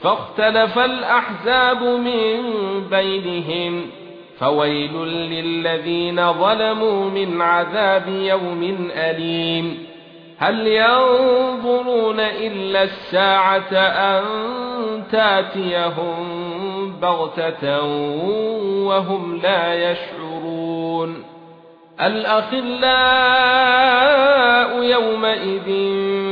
فاختلف الأحزاب من بينهم فويل للذين ظلموا من عذاب يوم أليم هل ينظرون إلا الساعة أن تأتيهم بغتة وهم لا يشعرون الأخلاء يومئذ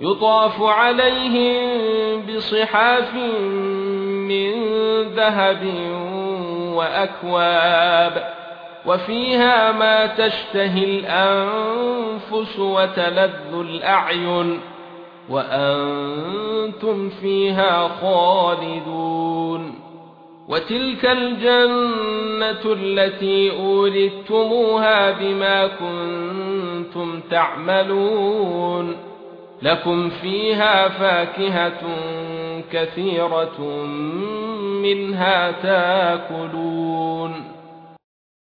يطاف عليهم بصحاف من ذهب وأكواب وفيها ما تشتهي الأنفس وتلذ الأعين وأنتم فيها خالدون وتلك الجنة التي أورثتموها بما كنتم تعملون لكم فيها فاكهة كثيرة منها تاكلون.